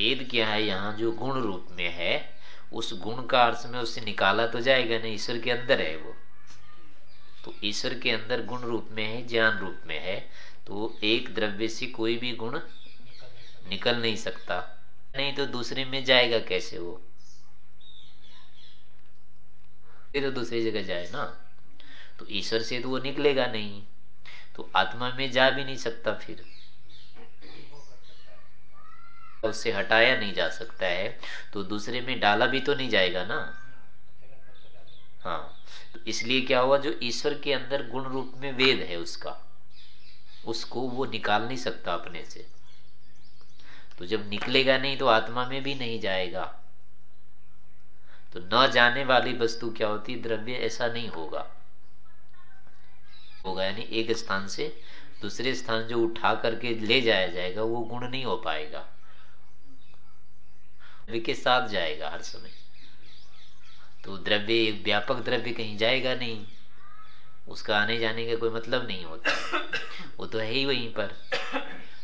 वेद क्या है, यहाँ जो गुण रूप में है, उस गुण का अर्थ में उससे निकाला तो जाएगा नहीं, ईश्वर के अंदर है वो। तो ईश्वर के अंदर गुण रूप में है, ज्ञान रूप में है तो एक द्रव्य से कोई भी गुण निकल नहीं सकता। नहीं तो दूसरे में जाएगा कैसे वो? फिर तो दूसरी जगह जाए ना। तो ईश्वर से तो वो निकलेगा नहीं। तो आत्मा में जा भी नहीं सकता फिर। उससे हटाया नहीं जा सकता है तो दूसरे में डाला भी तो नहीं जाएगा ना? हाँ तो इसलिए क्या हुआ, जो ईश्वर के अंदर गुण रूप में वेद है उसका, उसको वो निकाल नहीं सकता अपने से। तो जब निकलेगा नहीं तो आत्मा में भी नहीं जाएगा। तो न जाने वाली वस्तु क्या होती, द्रव्य ऐसा नहीं होगा। होगा यानी एक स्थान से दूसरे स्थान जो उठा करके ले जाया जाएगा, वो गुण नहीं हो पाएगा। के साथ जाएगा हर समय। तो द्रव्य, व्यापक द्रव्य कहीं जाएगा नहीं। उसका आने जाने का कोई मतलब नहीं होता। वो तो है ही वहीं पर।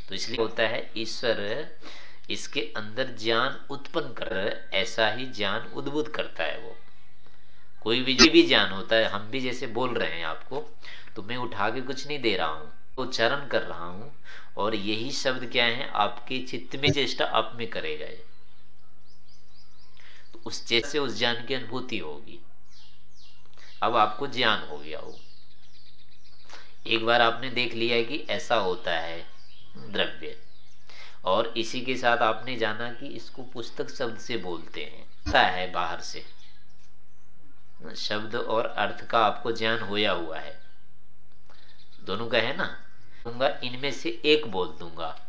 तो इसलिए होता है, ईश्वर इसके अंदर ज्ञान उत्पन्न कर, ऐसा ही ज्ञान उद्भुत करता है वो। कोई भी भी ज्ञान होता है, हम भी जैसे बोल रहे हैं आपको तो मैं उठा के कुछ नहीं दे रहा हूँ। उच्चारण कर रहा हूँ और यही शब्द क्या है? आपके चित्त में चेष्टा आप में करेगा उस चेष्टा से उस ज्ञान की अनुभूति होगी। अब आपको ज्ञान हो गया हो। एक बार आपने देख लिया कि ऐसा होता है द्रव्य। और इसी के साथ आपने जाना कि इसको पुस्तक शब्द से बोलते हैं है बाहर से। शब्द और अर्थ का आपको ज्ञान होया हुआ है। दोनों का है ना? इनमें से एक बोल दूँगा।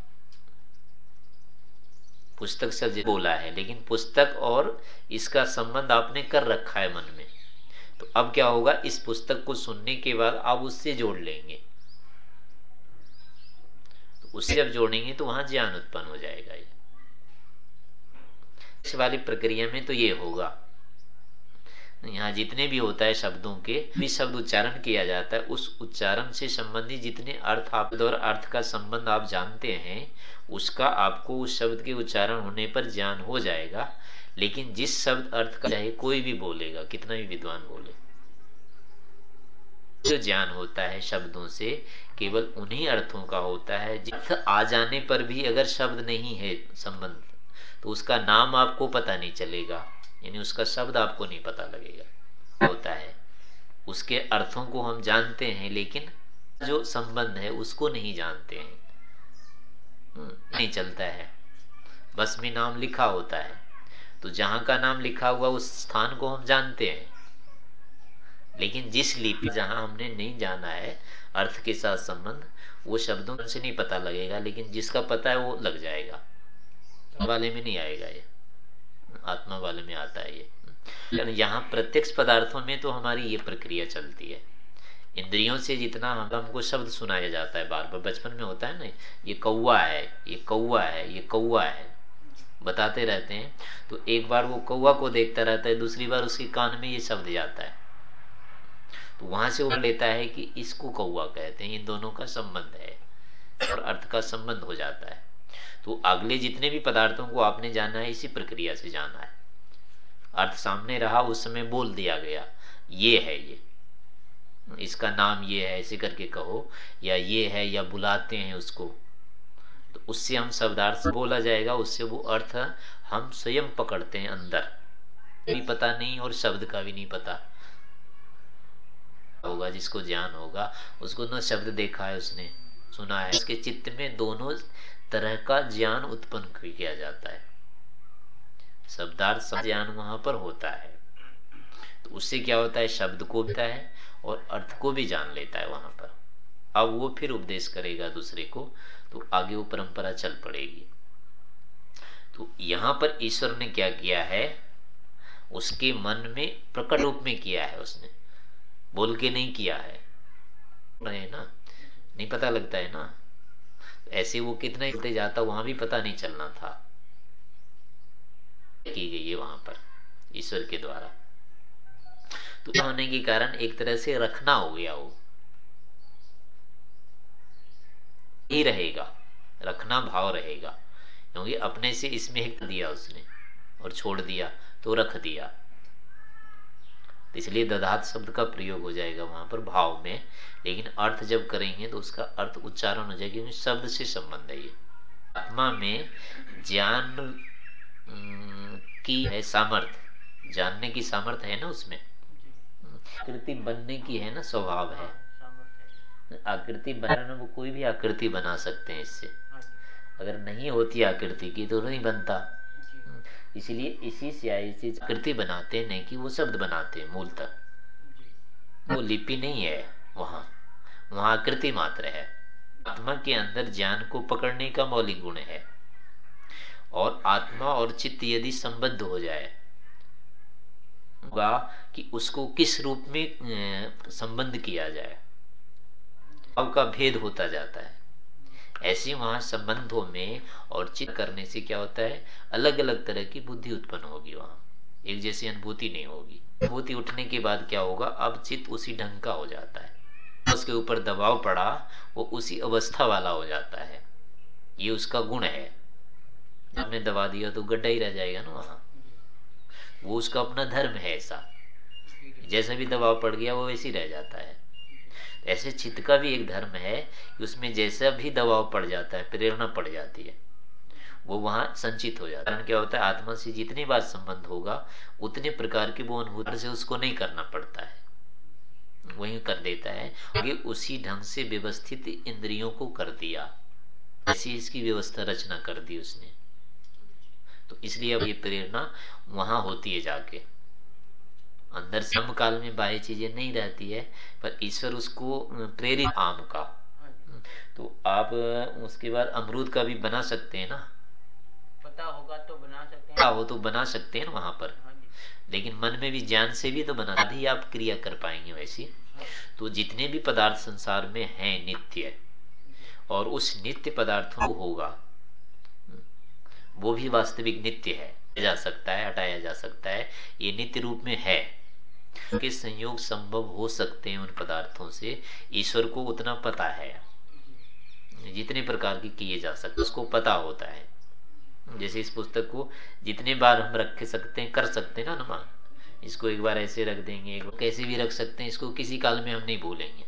पुस्तक शब्द बोला है, लेकिन पुस्तक और इसका संबंध आपने कर रखा है मन में। तो अब क्या होगा, इस पुस्तक को सुनने के बाद आप उससे जोड़ लेंगे। तो उससे जब जोड़ेंगे तो वहाँ ज्ञान उत्पन्न हो जाएगा ये। वाली प्रक्रिया में तो ये होगा। यहाँ जितने भी होता है शब्दों के, भी शब्द उच्चारण किया जाता है। उस उच्चारण से संबंधित जितने अर्थ आप और अर्थ का संबंध आप जानते हैं, उसका आपको उस शब्द के उच्चारण होने पर ज्ञान हो जाएगा। लेकिन जिस शब्द अर्थ का चाहे कोई भी बोलेगा, कितना भी विद्वान बोले, जो ज्ञान होता है शब्दों से, केवल उन्हीं अर्थों का होता है। जिस आ जाने पर भी अगर शब्द नहीं है संबंध तो उसका नाम आपको पता नहीं चलेगा। यानी उसका शब्द आपको नहीं पता लगेगा। होता है। उसके अर्थों को हम जानते हैं लेकिन जो संबंध है उसको नहीं जानते हैं। हम्म, नहीं चलता है। बस में नाम लिखा होता है। तो जहाँ का नाम लिखा हुआ उस स्थान को हम जानते हैं। लेकिन जिस लिपि जहाँ हमने नहीं जाना है अर्थ के साथ संबंध वो शब्दों से नहीं पता लगेगा लेकिन जिसका पता है वो लग जाएगा। वाले में नहीं आएगा ये। आत्मा वाले में आता है ये। यहाँ प्रत्यक्ष पदार्थों में तो हमारी ये प्रक्रिया चलती है। इंद्रियों से जितना हमको शब्द सुनाया जाता है बार बार बचपन में होता है ना, ये कौआ है, ये कौआ है, ये कौआ है। बताते रहते हैं। तो एक बार वो कौआ को देखता रहता है, दूसरी बार उसके कान में ये शब्द जाता है। तो वहाँ से वो लेता है कि इसको कौआ कहते हैं। इन दोनों का संबंध है और अर्थ का संबंध हो जाता है। तो अगले जितने भी पदार्थों को आपने जाना है, इसी प्रक्रिया से जाना है। अर्थ सामने रहा, उस समय बोल दिया गया, ये है ये। इसका नाम ये है ऐसे करके कहो, या ये है, या बुलाते हैं उसको। तो उससे हम शब्दार्थ बोला जाएगा, उससे वो अर्थ हम स्वयं पकड़ते हैं अंदर। भी पता नहीं और शब्द का भी नहीं पता। होगा जिसको ज्ञान होगा, उसको न शब्द देखा है उसने, सुना है। उसके चित्त में दोनों तरह का ज्ञान उत्पन्न किया जाता है। शब्दार्थ ज्ञान वहाँ पर होता है। तो उससे क्या होता है? शब्द को भी है और अर्थ को भी जान लेता है वहाँ पर। अब वो फिर उपदेश करेगा दूसरे को तो आगे वो परंपरा चल पड़ेगी। तो यहाँ पर ईश्वर ने क्या किया है? उसके मन में प्रकट रूप में किया है उसने। बोल के नहीं किया है ना? नहीं पता लगता है ना? ऐसे वो कितना ही जाता, वहाँ भी पता नहीं चलना था। की गई है वहाँ पर, ईश्वर के द्वारा। तो होने के कारण एक तरह से रखना हो गया वो। ही रहेगा, रखना भाव रहेगा। क्योंकि अपने से इसमें दिया उसने, और छोड़ दिया तो रख दिया। इसलिए दधात शब्द का प्रयोग हो जाएगा वहाँ पर भाव में। लेकिन अर्थ जब करेंगे तो उसका अर्थ उच्चारण हो जाएगा क्योंकि शब्द से संबंध है ये। आत्मा में ज्ञान की है सामर्थ जानने की सामर्थ्य है ना उसमें? आकृति बनने की है ना स्वभाव है। आकृति बनाना वो कोई भी आकृति बना सकते हैं इससे। अगर नहीं होती आकृति की तो नहीं बनता। इसलिए इसी से ऐसी आकृति बनाते नहीं कि वो शब्द बनाते मूलतः। वो लिपि नहीं है वहाँ। वहाँ कृति मात्र है। आत्मा के अंदर ज्ञान को पकड़ने का मौलिक गुण है। और आत्मा और चित्त यदि संबद्ध हो जाए होगा कि उसको किस रूप में संबंध किया जाए। भाव का भेद होता जाता है। ऐसे वहाँ संबंधों में और चित करने से क्या होता है? अलग अलग तरह की बुद्धि उत्पन्न होगी वहाँ। एक जैसी अनुभूति नहीं होगी। अनुभूति उठने के बाद क्या होगा? अब चित्त उसी ढंग का हो जाता है। उसके ऊपर दबाव पड़ा, वो उसी अवस्था वाला हो जाता है। ये उसका गुण है। आपने दबा दिया तो गड्ढा ही रह जाएगा ना वहाँ। वो उसका अपना धर्म है ऐसा। जैसा भी दबाव पड़ गया, वो वैसे ही रह जाता है। ऐसे चित्त का भी एक धर्म है कि उसमें जैसा भी दबाव पड़ जाता है, प्रेरणा पड़ जाती है, वो वहाँ संचित हो जाता है। क्या होता है? आत्मा से जितनी बार संबंध होगा, उतने प्रकार की वो अनुभूति से उसको नहीं करना पड़ता है। वही कर देता है। कि उसी ढंग से व्यवस्थित इंद्रियों को कर दिया। ऐसी इसकी व्यवस्था रचना कर दी उसने। तो इसलिए अब ये प्रेरणा वहाँ होती है जाके। अंदर सम काल में बाह्य चीज़ें नहीं रहती है पर ईश्वर उसको प्रेरित आम का। तो आप उसके बाद अमरूद का भी बना सकते हैं ना? पता होगा तो बना सकते हैं। वो तो बना सकते हैं ना वहाँ पर। हाँ लेकिन मन में भी ज्ञान से भी तो बना भी आप क्रिया कर पाएँगे वैसी। हाँ। तो जितने भी पदार्थ संसार में हैं नित्य और उस नित्य पदार्थों को होगा वो भी वास्तविक नित्य है। जा सकता है हटाया जा सकता है ये नित्य रूप में है। के संयोग संभव हो सकते हैं उन पदार्थों से। ईश्वर को उतना पता है। जितने प्रकार की किए जा सकते उसको पता होता है। जैसे इस पुस्तक को जितने बार हम रख सकते हैं, कर सकते हैं ना अनुमान इसको एक बार ऐसे रख देंगे कैसे भी रख सकते हैं, इसको किसी काल में हम नहीं भूलेंगे।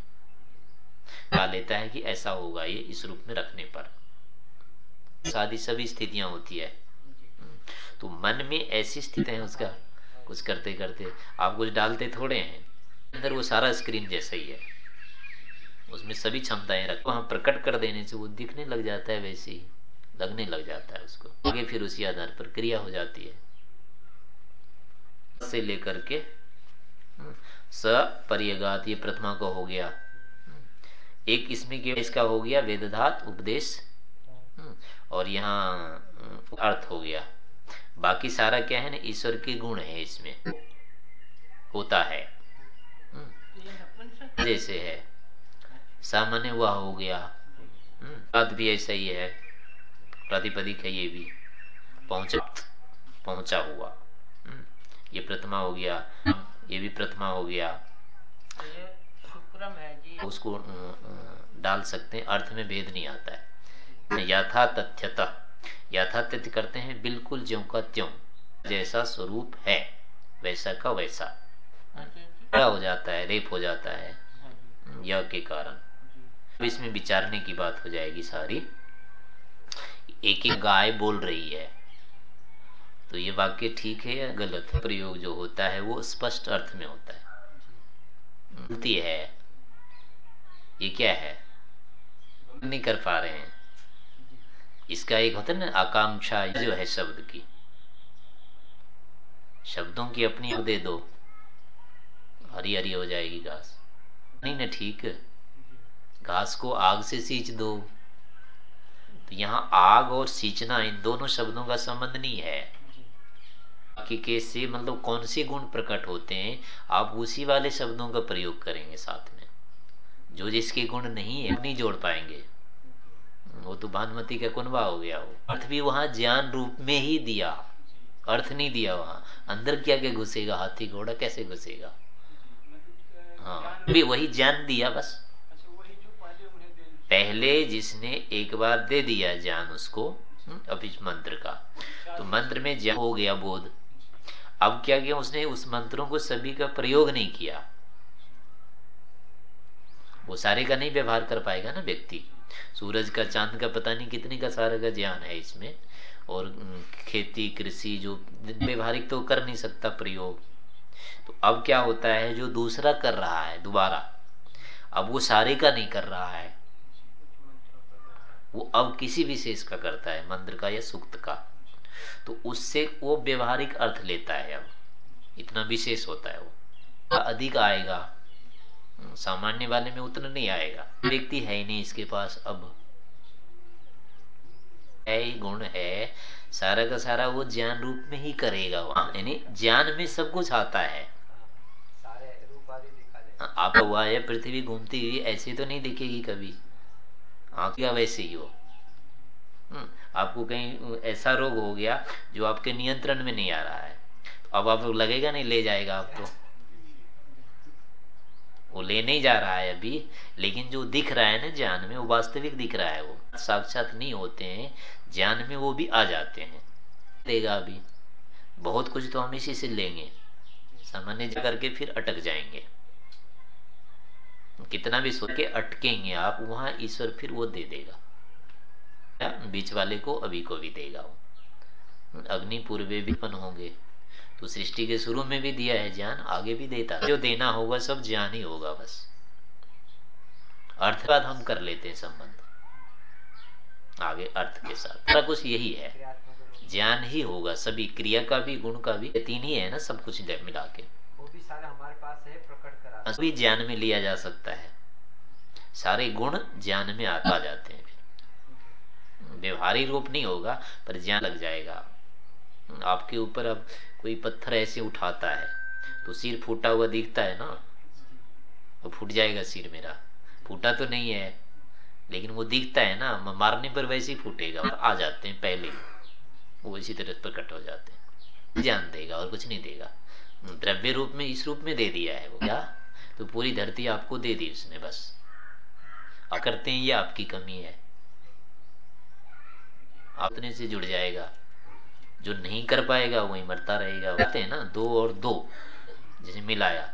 कहा लेता है कि ऐसा होगा ये इस रूप में रखने पर। शादी सभी स्थितियाँ होती है। तो मन में ऐसी स्थिति है उसका कुछ करते करते आप कुछ डालते थोड़े हैं। अंदर वो सारा स्क्रीन जैसा ही है। उसमें सभी क्षमताएँ रख वहाँ प्रकट कर देने से वो दिखने लग जाता है वैसे ही। लगने लग जाता है उसको। आगे फिर उसी आधार पर क्रिया हो जाती है। से लेकर के हम्म, स परियगात ये प्रथमा का हो गया। हम्म, एक इसमें के इसका हो गया वेदधात उपदेश। हम्म, और यहाँ अर्थ हो गया। बाकी सारा क्या है ना, ईश्वर के गुण है इसमें। होता है। जैसे है। सामान्य हुआ हो गया। बात भी ऐसा ही है। प्रातिपदिक है ये भी। पहुँचा पहुँचा हुआ। ये प्रथमा हो गया। ये भी प्रथमा हो गया। उसको डाल सकते हैं। अर्थ में भेद नहीं आता है। यथा तथ्यता। यथातथ्य करते हैं बिल्कुल ज्यो का त्यों जैसा स्वरूप है वैसा का वैसा। क्या हो जाता है रेप हो जाता है यह के कारण। तो इसमें विचारने की बात हो जाएगी सारी। एक एक गाय बोल रही है। तो ये वाक्य ठीक है या गलत? प्रयोग जो होता है वो स्पष्ट अर्थ में होता है। बोलती है। ये क्या है? नहीं कर पा रहे हैं। इसका एक होता है ना, आकांक्षा, जो है शब्द की। शब्दों की अपनी दे दो। हरी हरी हो जाएगी घास। नहीं ना ठीक। घास को आग से सींच दो। तो यहाँ आग और सींचना, इन दोनों शब्दों का संबंध नहीं है। कि कैसे मतलब कौन से गुण प्रकट होते हैं, आप उसी वाले शब्दों का प्रयोग करेंगे साथ में। जो जिसके गुण नहीं है नहीं जोड़ पाएँगे। वो तो भानुमति का कुनबा हो गया वो। अर्थ भी वहाँ ज्ञान रूप में ही दिया। अर्थ नहीं दिया वहाँ। अंदर क्या क्या घुसेगा? हाथी घोड़ा कैसे घुसेगा? हाँ भी वही ज्ञान दिया बस। पहले जिसने एक बार दे दिया ज्ञान उसको अभी मंत्र का। तो मंत्र में ज्ञान हो गया बोध। अब क्या किया उसने? उस मंत्रों को सभी का प्रयोग नहीं किया। वो सारे का नहीं व्यवहार कर पाएगा ना व्यक्ति। सूरज का, चाँद का, पता नहीं कितने का सारे का ज्ञान है इसमें। और खेती, कृषि, जो व्यवहारिक तो कर नहीं सकता प्रयोग। तो अब क्या होता है, जो दूसरा कर रहा है, दोबारा, अब वो सारे का नहीं कर रहा है। वो अब किसी विशेष का करता है, मंत्र का या सुक्त का। तो उससे वो व्यवहारिक अर्थ लेता है अब। इतना विशेष होता है वो। अधिक आएगा। सामान्य वाले में उतना नहीं आएगा। व्यक्ति है ही नहीं इसके पास अब। है ही गुण है। सारा का सारा वो ज्ञान रूप में ही करेगा यानी ज्ञान में सब कुछ आता है। आप हुआ है पृथ्वी घूमती हुई ऐसी तो नहीं दिखेगी कभी। आँख का वैसे ही हो? हम्म, आपको कहीं ऐसा रोग हो गया जो आपके नियंत्रण में नहीं आ रहा है। तो अब आप लगेगा नहीं ले जाएगा आपको। वो ले नहीं जा रहा है अभी, लेकिन जो दिख रहा है ना ज्ञान में, वो वास्तविक दिख रहा है वो। साक्षात नहीं होते हैं, ज्ञान में वो भी आ जाते हैं। देगा अभी। बहुत कुछ तो हम इसी से लेंगे। सामान्य करके फिर अटक जाएँगे। कितना भी सोच के अटकेंगे आप, वहाँ ईश्वर फिर वो दे देगा। बीच वाले को अभी को भी देगा वो। अग्नि पूर्वे भी पन होंगे। तो सृष्टि के शुरू में भी दिया है ज्ञान आगे भी देता जो देना होगा सब ज्ञान ही होगा बस। अर्थवाद हम कर लेते हैं संबंध। आगे अर्थ के साथ। सारा कुछ यही है। ज्ञान ही होगा। सभी क्रिया का भी गुण का भी तीन ही है ना सब कुछ मिला के। वो भी सारा हमारे पास है प्रकट करा भी ज्ञान में लिया जा सकता है। सारे गुण ज्ञान में आ जाते हैं। व्यवहारिक रूप नहीं होगा पर ज्ञान लग जाएगा। आपके ऊपर अब कोई पत्थर ऐसे उठाता है तो सिर फूटा हुआ दिखता है ना? वो फूट जाएगा सिर मेरा। फूटा तो नहीं है, लेकिन वो दिखता है ना। मारने पर वैसे ही फूटेगा, और आ जाते हैं पहले। वो इसी तरह प्रकट हो जाते हैं। जान देगा, और कुछ नहीं देगा। द्रव्य रूप में, इस रूप में दे दिया है वो, क्या? तो पूरी धरती आपको दे दी उसने, बस। करते हैं ये आपकी कमी है। अपने से जुड़ जाएगा। जो नहीं कर पाएगा, वही मरता रहेगा। कहते हैं ना, दो और दो जैसे मिलाया।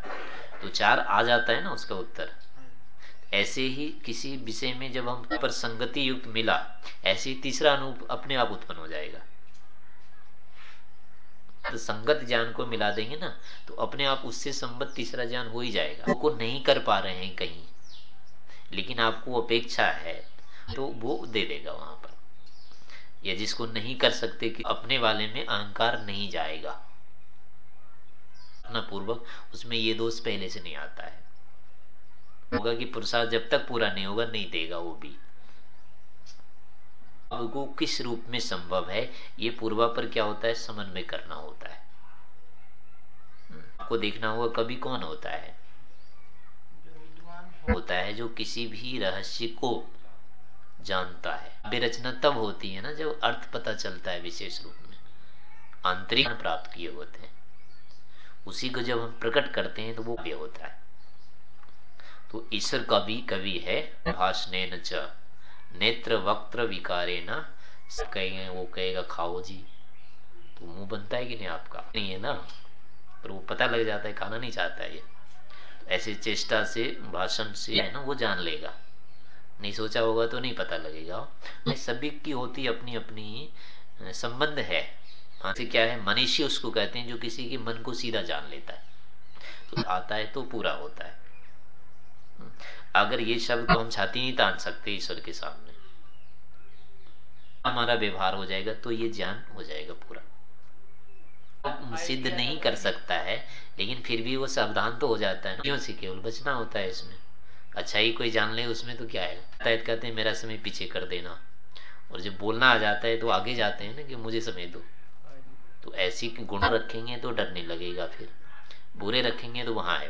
तो चार आ जाता है ना, उसका उत्तर। ऐसे ही किसी विषय में जब हम पर संगति युक्त मिला, ऐसे ही तीसरा अनु अपने आप उत्पन्न हो जाएगा। तो संगत ज्ञान को मिला देंगे ना तो अपने आप उससे संबद्ध तीसरा ज्ञान हो ही जाएगा। वो नहीं कर पा रहे हैं कहीं, लेकिन आपको अपेक्षा है तो वो दे देगा वहाँ पर। या जिसको नहीं कर सकते कि अपने वाले में अहंकार नहीं जाएगा। अपना पूर्वक उसमें ये दोष पहले से नहीं आता है। होगा कि पुरुषार्थ जब तक पूरा नहीं होगा, नहीं देगा वो भी। वो किस रूप में संभव है, ये पूर्वा पर क्या होता है समन्वय करना होता है। आपको देखना होगा कभी कौन होता है। होता है जो किसी भी रहस्य को जानता है। विरचना तब होती है ना, जब अर्थ पता चलता है विशेष रूप में। आंतरिक प्राप्त किए होते हैं। उसी को जब हम प्रकट करते हैं तो वो भी होता है। तो ईश्वर कवि कवि है भाषण च, नेत्र वक्त्र विकारे न, कहेंगे, वो कहेगा, खाओ जी। तो मुँह बनता है कि नहीं आपका? नहीं है ना? पर वो पता लग जाता है, खाना नहीं चाहता है ये। ऐसे चेष्टा से, भाषण से है ना, वो जान लेगा। नहीं सोचा होगा तो नहीं पता लगेगा। सभी की होती अपनी अपनी संबंध है। से क्या है मनीषी उसको कहते हैं जो किसी के मन को सीधा जान लेता है। तो आता है तो पूरा होता है। अगर ये शब्द को हम छाती नहीं तान सकते ईश्वर के सामने। हमारा व्यवहार हो जाएगा तो ये ज्ञान हो जाएगा पूरा। सिद्ध नहीं कर सकता है लेकिन फिर भी वो सावधान तो हो जाता है क्यों? से केवल बचना होता है इसमें। अच्छा ही कोई जान ले, उसमें तो क्या है? कहते हैं, मेरा समय पीछे कर देना। और जब बोलना आ जाता है तो आगे जाते हैं ना कि मुझे समय दो। तो ऐसी गुण रखेंगे तो डरने लगेगा फिर। बुरे रखेंगे तो वहाँ है